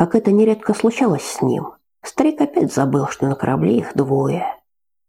как это нередко случалось с ним, старик опять забыл, что на корабле их двое.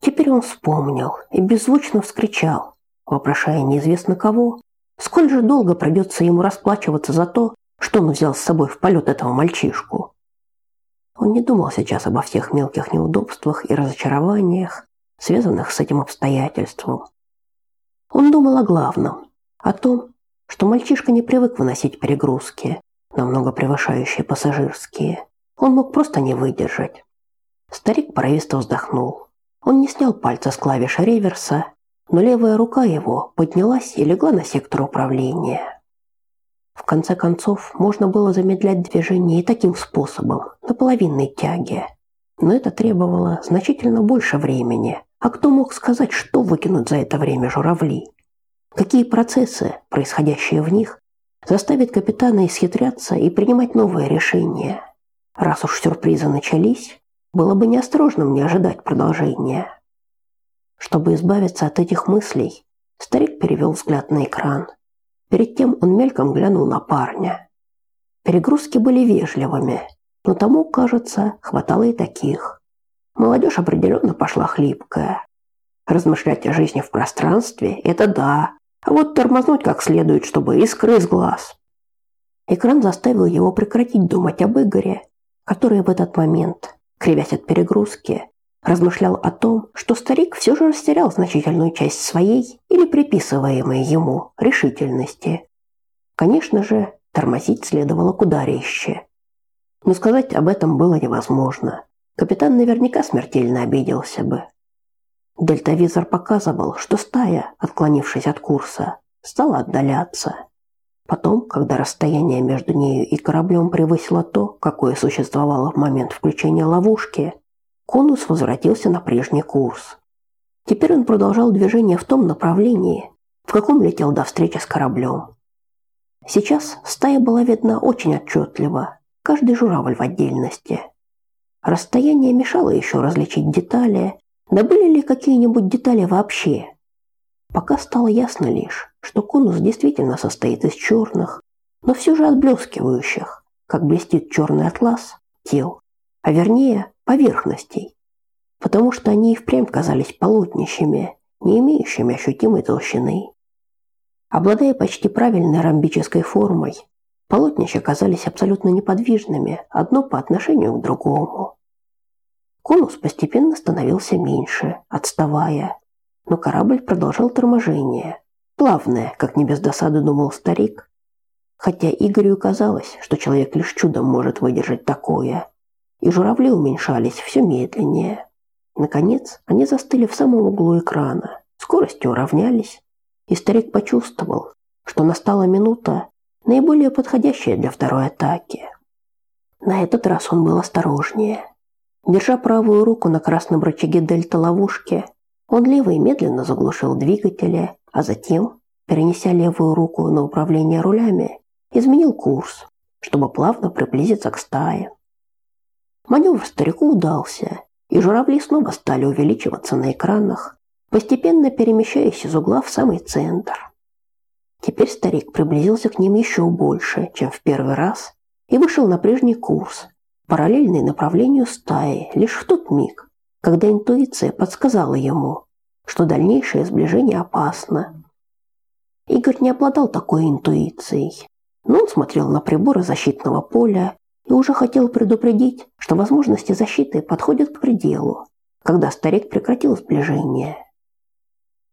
Теперь он вспомнил и беззвучно вскричал, вопрошая неизвестно кого, сколь же долго придется ему расплачиваться за то, что он взял с собой в полет этого мальчишку. Он не думал сейчас обо всех мелких неудобствах и разочарованиях, связанных с этим обстоятельством. Он думал о главном, о том, что мальчишка не привык выносить перегрузки, намного превышающие пассажирские. Он мог просто не выдержать. Старик порывисто вздохнул. Он не снял пальца с клавиш реверса, но левая рука его поднялась и легла на сектор управления. В конце концов, можно было замедлять движение и таким способом, на половинной тяге. Но это требовало значительно больше времени. А кто мог сказать, что выкинут за это время журавли? Какие процессы, происходящие в них, заставят капитана исхитряться и принимать новые решения? Раз уж сюрпризы начались, было бы неосторожным не ожидать продолжения. Чтобы избавиться от этих мыслей, старик перевел взгляд на экран. Перед тем он мельком глянул на парня. Перегрузки были вежливыми, но тому, кажется, хватало и таких. Молодежь определенно пошла хлипкая. Размышлять о жизни в пространстве – это да, а вот тормознуть как следует, чтобы искры из глаз. Экран заставил его прекратить думать об Игоре, который в этот момент кривясь от перегрузки, размышлял о том, что старик все же растерял значительную часть своей или приписываемой ему решительности. Конечно же, тормозить следовало куда резче. Но сказать об этом было невозможно. Капитан наверняка смертельно обиделся бы. Дельтавизор показывал, что стая, отклонившись от курса, стала отдаляться. Потом, когда расстояние между нею и кораблем превысило то, какое существовало в момент включения ловушки, конус возвратился на прежний курс. Теперь он продолжал движение в том направлении, в каком летел до встречи с кораблем. Сейчас стая была видна очень отчетливо, каждый журавль в отдельности. Расстояние мешало еще различить детали, да были ли какие-нибудь детали вообще. Пока стало ясно лишь, что конус действительно состоит из черных, но все же отблескивающих, как блестит черный атлас, тел, а вернее поверхностей, потому что они и впрямь казались полотнищами, не имеющими ощутимой толщины. Обладая почти правильной ромбической формой, полотнища казались абсолютно неподвижными, одно по отношению к другому. Конус постепенно становился меньше, отставая, но корабль продолжал торможение. Плавное, как не без досады думал старик. Хотя Игорю казалось, что человек лишь чудом может выдержать такое. И журавли уменьшались все медленнее. Наконец, они застыли в самом углу экрана. Скорости уравнялись, и старик почувствовал, что настала минута, наиболее подходящая для второй атаки. На этот раз он был осторожнее. Держа правую руку на красном рычаге дельта ловушки, он левой медленно заглушил двигатели, а затем, перенеся левую руку на управление рулями, изменил курс, чтобы плавно приблизиться к стае. Маневр старику удался, и журавли снова стали увеличиваться на экранах, постепенно перемещаясь из угла в самый центр. Теперь старик приблизился к ним еще больше, чем в первый раз, и вышел на прежний курс, параллельный направлению стаи, лишь в тот миг, когда интуиция подсказала ему, что дальнейшее сближение опасно. Игорь не обладал такой интуицией, но он смотрел на приборы защитного поля и уже хотел предупредить, что возможности защиты подходят к пределу, когда старик прекратил сближение.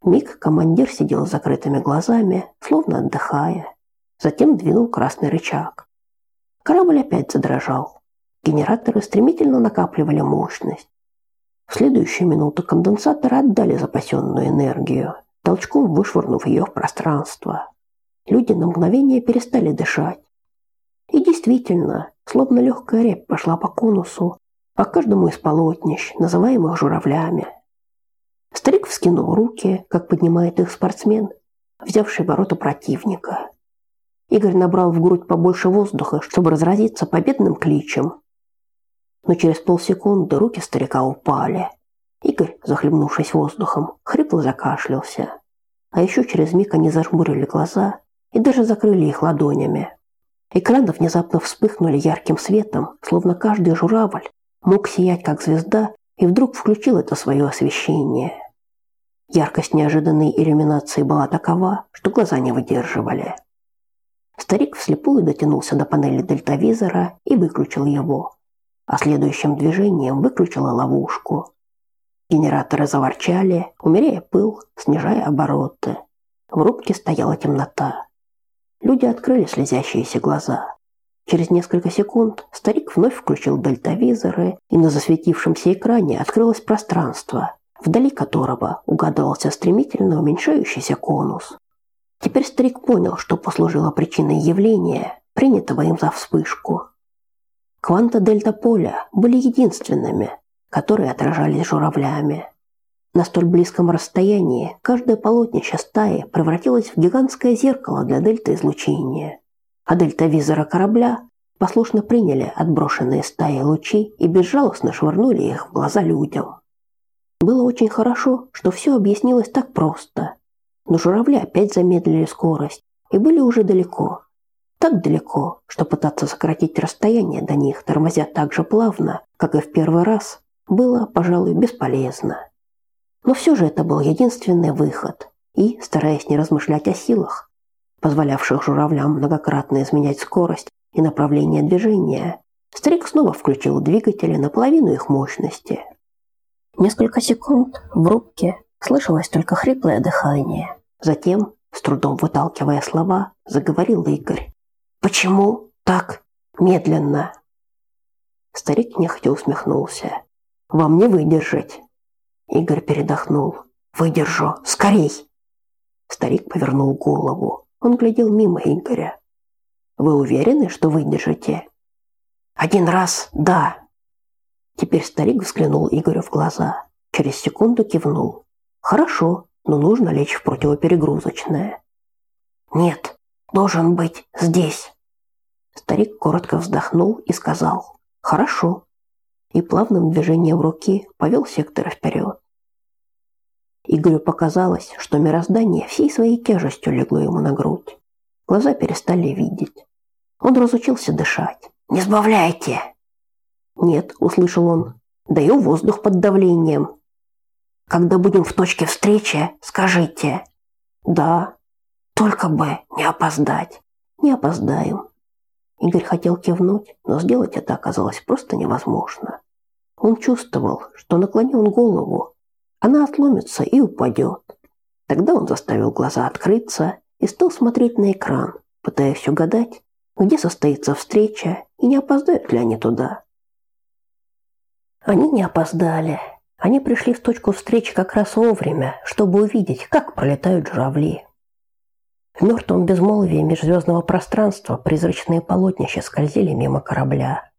Миг командир сидел с закрытыми глазами, словно отдыхая. Затем двинул красный рычаг. Корабль опять задрожал. Генераторы стремительно накапливали мощность. В следующую минуту конденсаторы отдали запасенную энергию, толчком вышвырнув ее в пространство. Люди на мгновение перестали дышать. И действительно, словно легкая рябь пошла по конусу, по каждому из полотнищ, называемых журавлями. Старик вскинул руки, как поднимает их спортсмен, взявший ворота противника. Игорь набрал в грудь побольше воздуха, чтобы разразиться победным кличем, но через полсекунды руки старика упали. Игорь, захлебнувшись воздухом, хрипло закашлялся. А еще через миг они зажмурили глаза и даже закрыли их ладонями. Экраны внезапно вспыхнули ярким светом, словно каждый журавль мог сиять как звезда и вдруг включил это свое освещение. Яркость неожиданной иллюминации была такова, что глаза не выдерживали. Старик вслепую дотянулся до панели дельтавизора и выключил его, а следующим движением выключила ловушку. Генераторы заворчали, умеряя пыл, снижая обороты. В рубке стояла темнота. Люди открыли слезящиеся глаза. Через несколько секунд старик вновь включил дельтавизоры, и на засветившемся экране открылось пространство, вдали которого угадывался стремительно уменьшающийся конус. Теперь старик понял, что послужило причиной явления, принятого им за вспышку. Кванты дельта-поля были единственными, которые отражались журавлями. На столь близком расстоянии каждое полотнище стаи превратилось в гигантское зеркало для дельта-излучения, а дельта-визора корабля послушно приняли отброшенные стаи лучей и безжалостно швырнули их в глаза людям. Было очень хорошо, что все объяснилось так просто. Но журавли опять замедлили скорость и были уже далеко. Так далеко, что пытаться сократить расстояние до них, тормозя так же плавно, как и в первый раз, было, пожалуй, бесполезно. Но все же это был единственный выход, и, стараясь не размышлять о силах, позволявших журавлям многократно изменять скорость и направление движения, старик снова включил двигатели на половину их мощности – Несколько секунд в рубке слышалось только хриплое дыхание. Затем, с трудом выталкивая слова, заговорил Игорь. «Почему так медленно?» Старик нехотя усмехнулся. «Вам не выдержать!» Игорь передохнул. «Выдержу! Скорей!» Старик повернул голову. Он глядел мимо Игоря. «Вы уверены, что выдержите?» «Один раз, да!» Теперь старик взглянул Игорю в глаза. Через секунду кивнул. «Хорошо, но нужно лечь в противоперегрузочное». «Нет, должен быть здесь». Старик коротко вздохнул и сказал «Хорошо». И плавным движением руки повел сектора вперед. Игорю показалось, что мироздание всей своей тяжестью легло ему на грудь. Глаза перестали видеть. Он разучился дышать. «Не сбавляйте!» «Нет», – услышал он, – «даю воздух под давлением». «Когда будем в точке встречи, скажите». «Да». «Только бы не опоздать». «Не опоздаем». Игорь хотел кивнуть, но сделать это оказалось просто невозможно. Он чувствовал, что наклонив он голову, она отломится и упадет. Тогда он заставил глаза открыться и стал смотреть на экран, пытаясь угадать, где состоится встреча и не опоздают ли они туда. Они не опоздали. Они пришли в точку встречи как раз вовремя, чтобы увидеть, как пролетают журавли. В мертвом безмолвии межзвездного пространства призрачные полотнища скользили мимо корабля.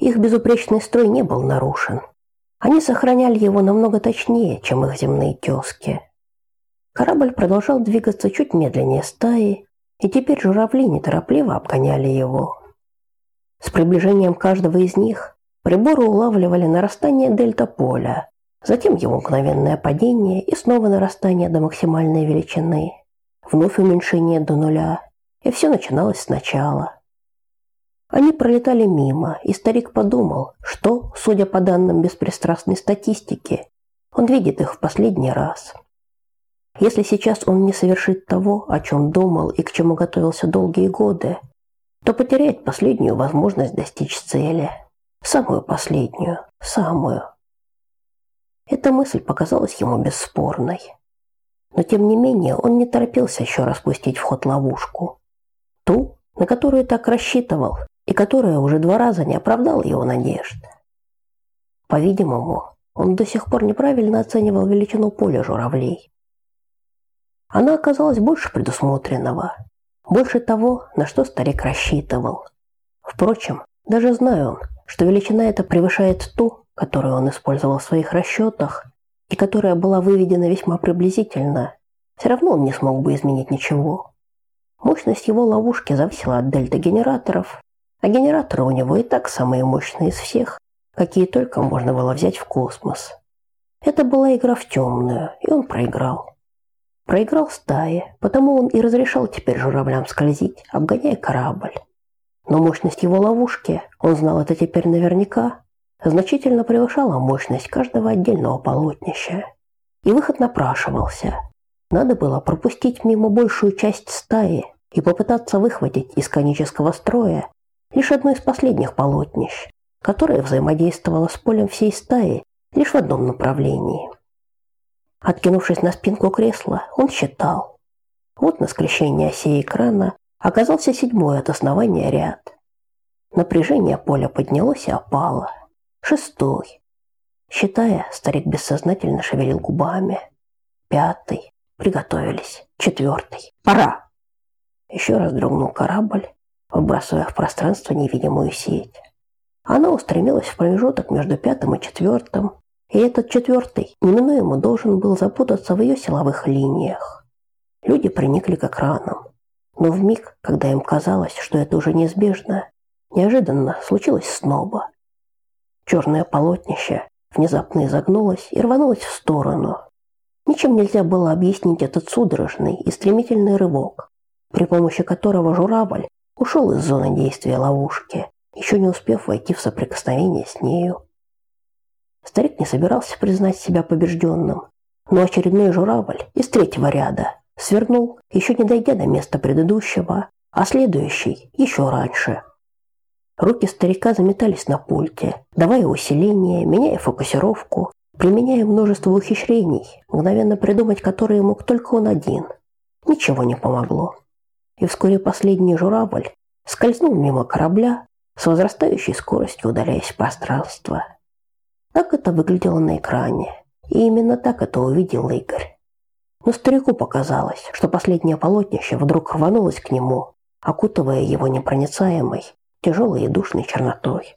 Их безупречный строй не был нарушен. Они сохраняли его намного точнее, чем их земные тезки. Корабль продолжал двигаться чуть медленнее стаи, и теперь журавли неторопливо обгоняли его. С приближением каждого из них Приборы улавливали нарастание дельта-поля, затем его мгновенное падение и снова нарастание до максимальной величины, вновь уменьшение до нуля, и все начиналось сначала. Они пролетали мимо, и старик подумал, что, судя по данным беспристрастной статистики, он видит их в последний раз. Если сейчас он не совершит того, о чем думал и к чему готовился долгие годы, то потеряет последнюю возможность достичь цели – Самую последнюю, самую. Эта мысль показалась ему бесспорной. Но тем не менее он не торопился еще раз пустить в ход ловушку. Ту, на которую так рассчитывал, и которая уже два раза не оправдала его надежд. По-видимому, он до сих пор неправильно оценивал величину поля журавлей. Она оказалась больше предусмотренного, больше того, на что старик рассчитывал. Впрочем, даже зная он, что величина эта превышает ту, которую он использовал в своих расчетах, и которая была выведена весьма приблизительно, все равно он не смог бы изменить ничего. Мощность его ловушки зависела от дельта-генераторов, а генераторы у него и так самые мощные из всех, какие только можно было взять в космос. Это была игра в темную, и он проиграл. Проиграл стае, потому он и разрешал теперь журавлям скользить, обгоняя корабль. Но мощность его ловушки, он знал это теперь наверняка, значительно превышала мощность каждого отдельного полотнища. И выход напрашивался. Надо было пропустить мимо большую часть стаи и попытаться выхватить из конического строя лишь одно из последних полотнищ, которое взаимодействовало с полем всей стаи лишь в одном направлении. Откинувшись на спинку кресла, он считал. Вот на скрещении осей экрана оказался седьмой от основания ряд. Напряжение поля поднялось и опало. Шестой. Считая, старик бессознательно шевелил губами. Пятый. Приготовились. Четвертый. Пора. Еще раз дрогнул корабль, выбрасывая в пространство невидимую сеть. Она устремилась в промежуток между пятым и четвертым, и этот четвертый неминуемо должен был запутаться в ее силовых линиях. Люди приникли к экранам, но в миг, когда им казалось, что это уже неизбежно, неожиданно случилось снова. Черное полотнище внезапно изогнулось и рванулось в сторону. Ничем нельзя было объяснить этот судорожный и стремительный рывок, при помощи которого журавль ушел из зоны действия ловушки, еще не успев войти в соприкосновение с нею. Старик не собирался признать себя побежденным, но очередной журавль из третьего ряда свернул, еще не дойдя до места предыдущего, а следующий еще раньше. Руки старика заметались на пульте, давая усиление, меняя фокусировку, применяя множество ухищрений, мгновенно придумать которые мог только он один. Ничего не помогло. И вскоре последний журавль скользнул мимо корабля, с возрастающей скоростью удаляясь в пространство. Так это выглядело на экране, и именно так это увидел Игорь. Но старику показалось, что последнее полотнище вдруг рванулось к нему, окутывая его непроницаемой, тяжелой и душной чернотой.